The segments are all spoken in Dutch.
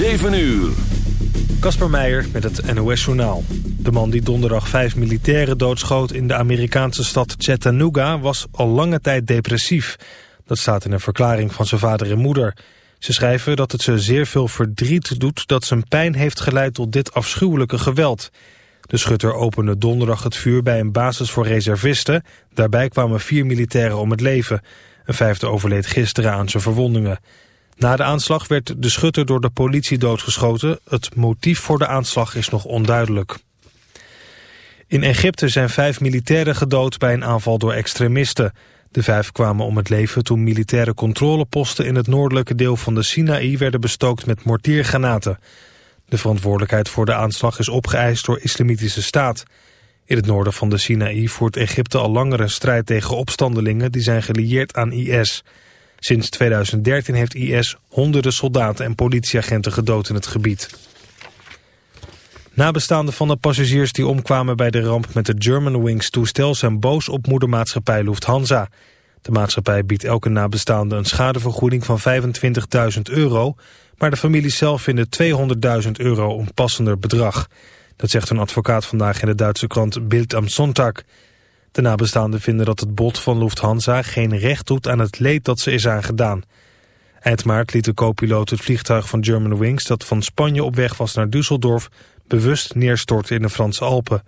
7 uur. Kasper Meijer met het NOS-journaal. De man die donderdag vijf militairen doodschoot in de Amerikaanse stad Chattanooga... was al lange tijd depressief. Dat staat in een verklaring van zijn vader en moeder. Ze schrijven dat het ze zeer veel verdriet doet... dat zijn pijn heeft geleid tot dit afschuwelijke geweld. De schutter opende donderdag het vuur bij een basis voor reservisten. Daarbij kwamen vier militairen om het leven. Een vijfde overleed gisteren aan zijn verwondingen. Na de aanslag werd de schutter door de politie doodgeschoten. Het motief voor de aanslag is nog onduidelijk. In Egypte zijn vijf militairen gedood bij een aanval door extremisten. De vijf kwamen om het leven toen militaire controleposten in het noordelijke deel van de Sinaï werden bestookt met mortiergranaten. De verantwoordelijkheid voor de aanslag is opgeëist door Islamitische Staat. In het noorden van de Sinaï voert Egypte al langere strijd tegen opstandelingen die zijn gelieerd aan IS. Sinds 2013 heeft IS honderden soldaten en politieagenten gedood in het gebied. Nabestaanden van de passagiers die omkwamen bij de ramp met het Germanwings toestel zijn boos op moedermaatschappij Lufthansa. De maatschappij biedt elke nabestaande een schadevergoeding van 25.000 euro, maar de familie zelf vinden 200.000 euro een passender bedrag. Dat zegt een advocaat vandaag in de Duitse krant Bild am Sonntag. De nabestaanden vinden dat het bod van Lufthansa geen recht doet aan het leed dat ze is aangedaan. Eind maart liet de co-piloot het vliegtuig van Germanwings dat van Spanje op weg was naar Düsseldorf bewust neerstorten in de Franse Alpen.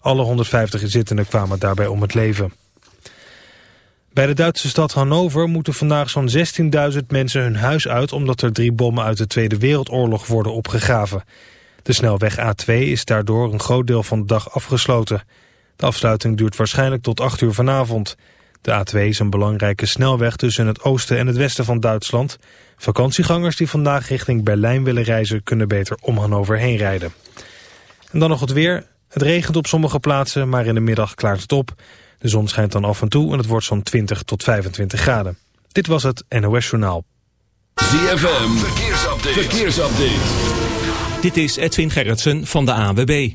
Alle 150 inzittenden kwamen daarbij om het leven. Bij de Duitse stad Hannover moeten vandaag zo'n 16.000 mensen hun huis uit... omdat er drie bommen uit de Tweede Wereldoorlog worden opgegraven. De snelweg A2 is daardoor een groot deel van de dag afgesloten. De afsluiting duurt waarschijnlijk tot 8 uur vanavond. De A2 is een belangrijke snelweg tussen het oosten en het westen van Duitsland. Vakantiegangers die vandaag richting Berlijn willen reizen... kunnen beter om Hannover heen rijden. En dan nog het weer. Het regent op sommige plaatsen, maar in de middag klaart het op. De zon schijnt dan af en toe en het wordt zo'n 20 tot 25 graden. Dit was het NOS Journaal. ZFM, verkeersupdate. verkeersupdate. Dit is Edwin Gerritsen van de AWB.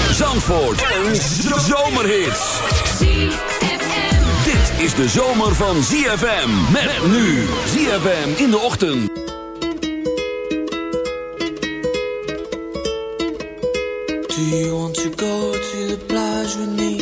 Zandvoort. Een zomerhit. Dit is de zomer van ZFM. Met nu ZFM in de ochtend. Do you want to go to the plage with me?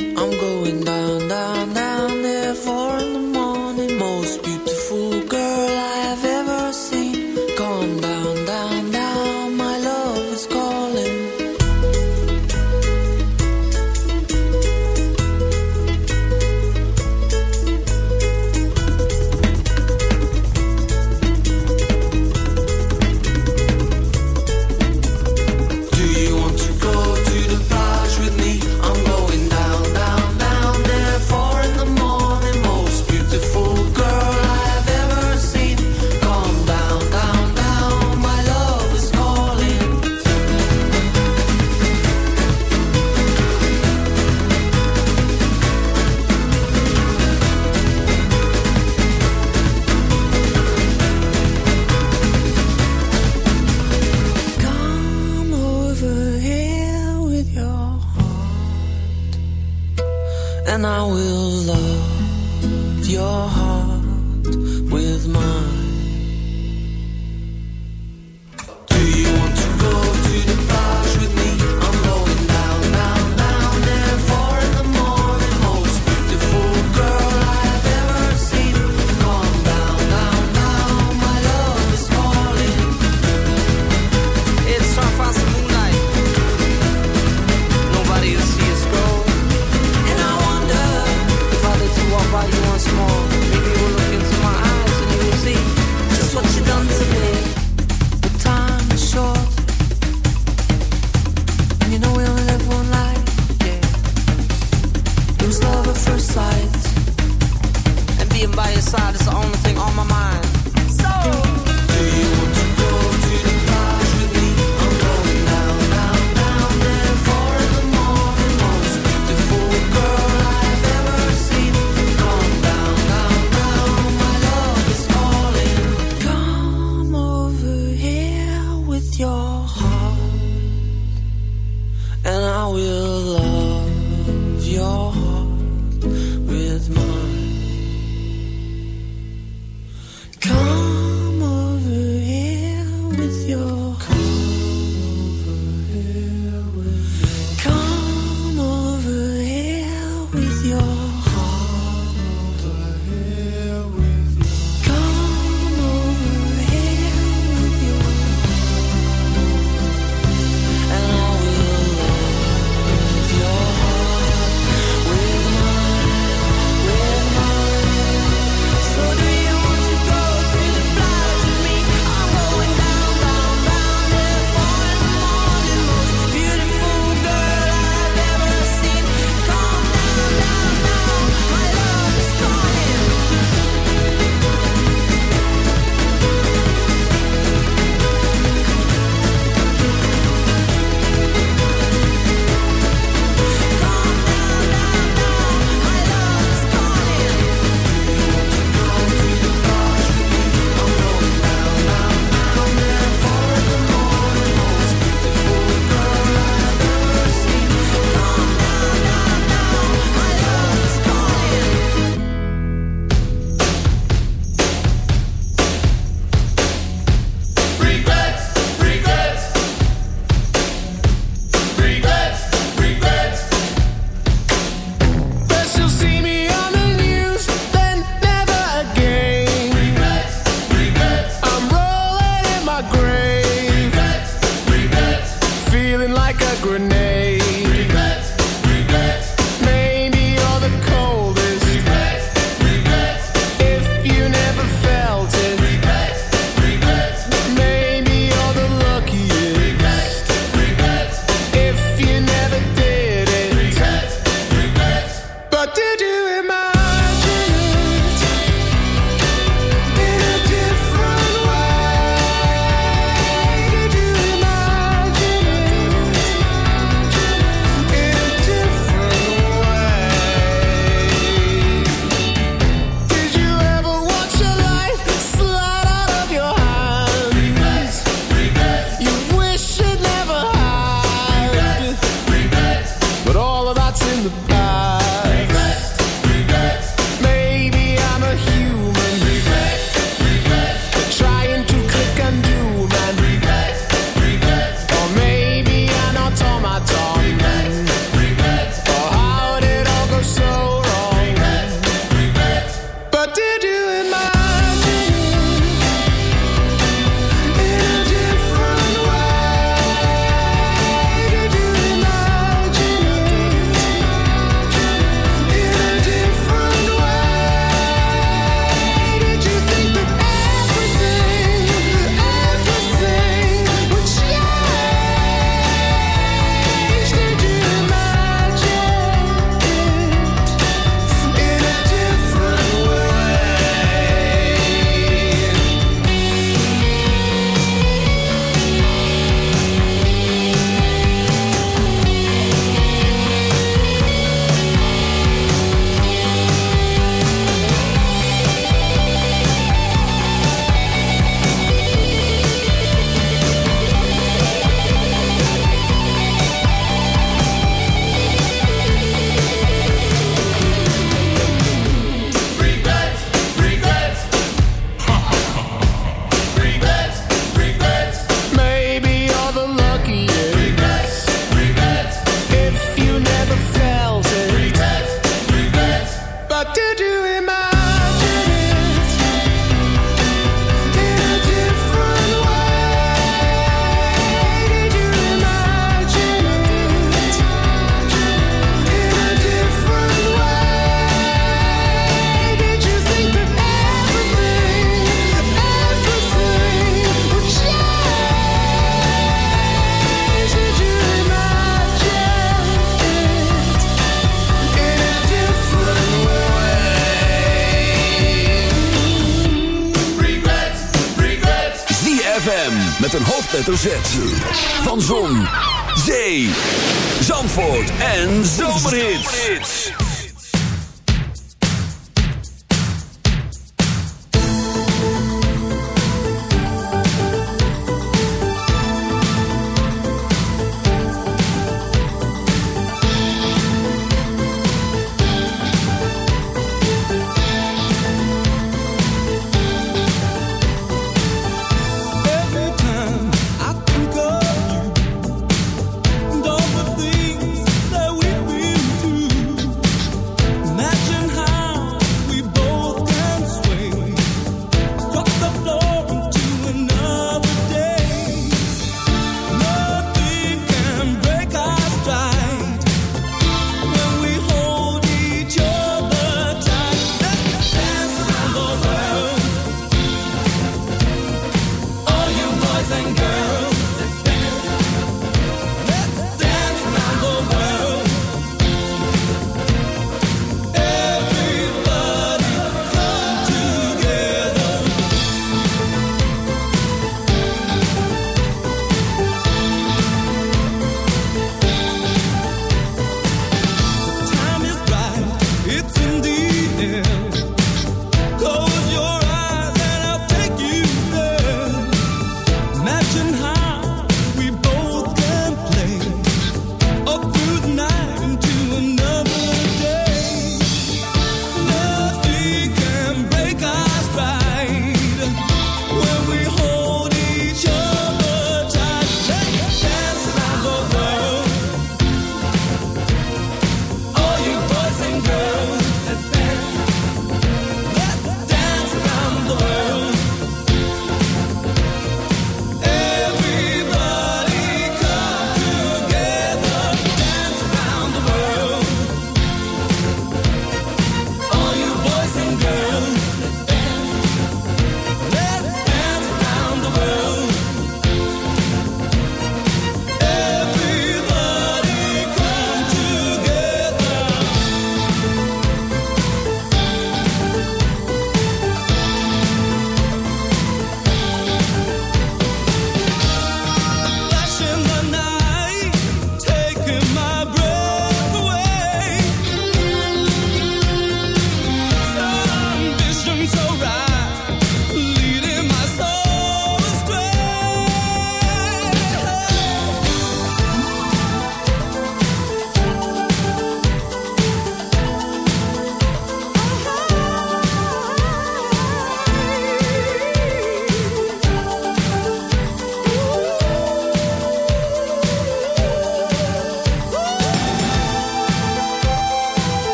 hoofdletter Z.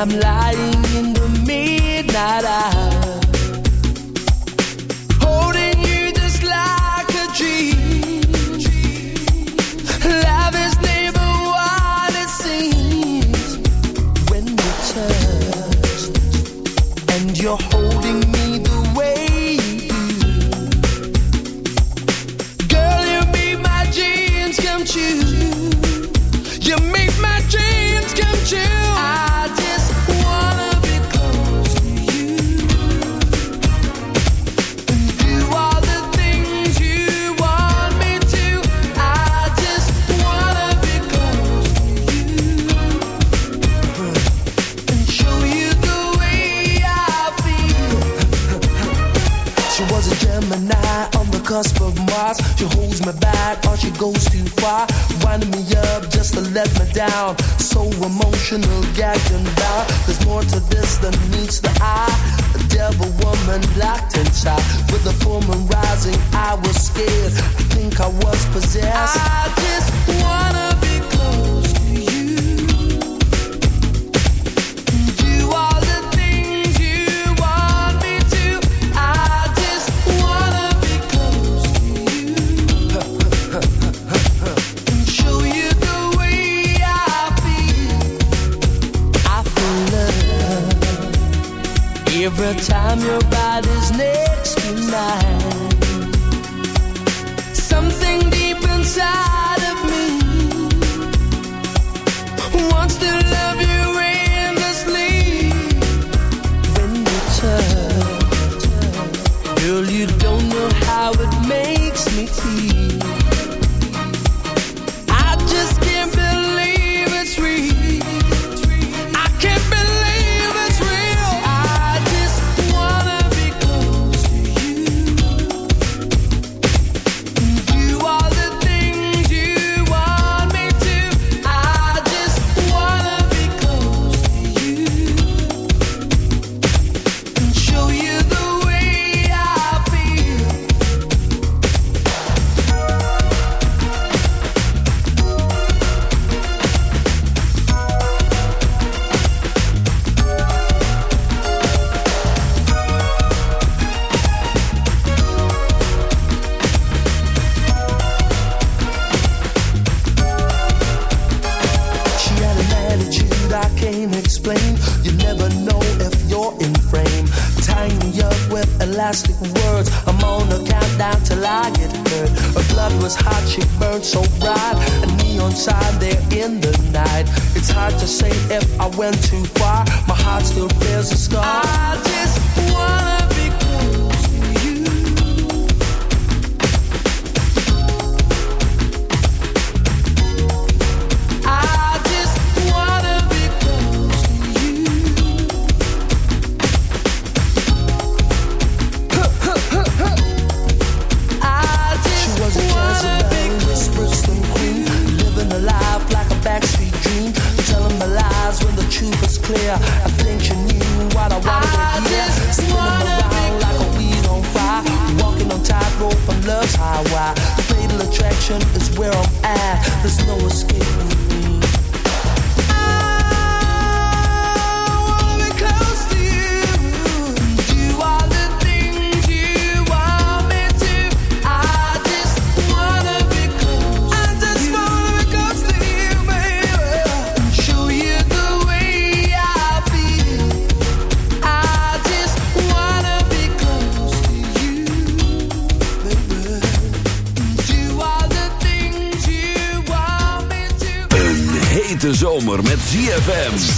I'm lying ZFM.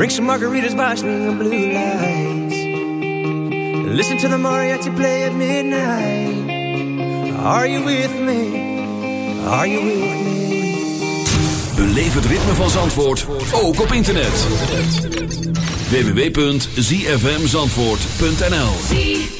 Drink some margaritas by string of blue lights. Listen to the mariachi play at midnight. Are you with me? Are you with me? Beleef het ritme van Zandvoort ook op internet. www.zfmzandvoort.nl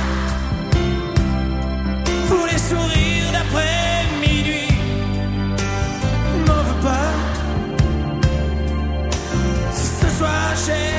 les sourires d'après minuit. M'en veux pas. Si ce soir j'ai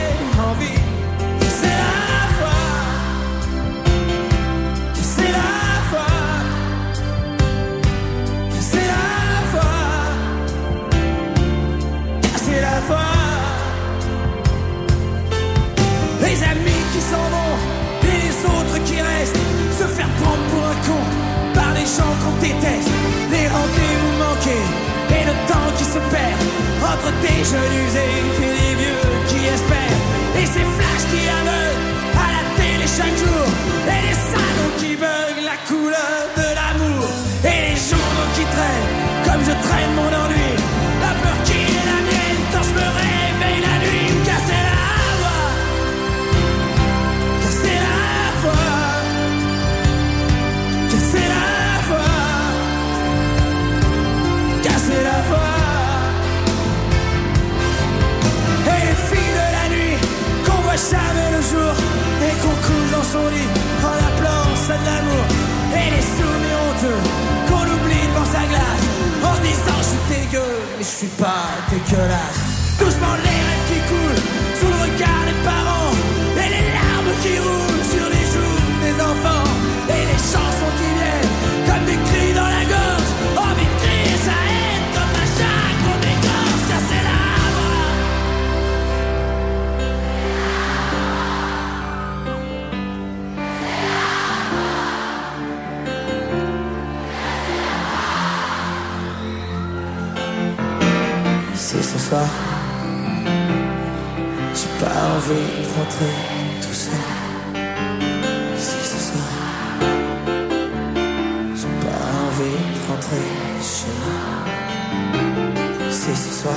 Si ce soir,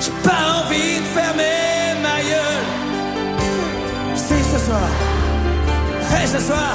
j'ai pas envie de fermer ma gueule. Si ce soir, et ce soir,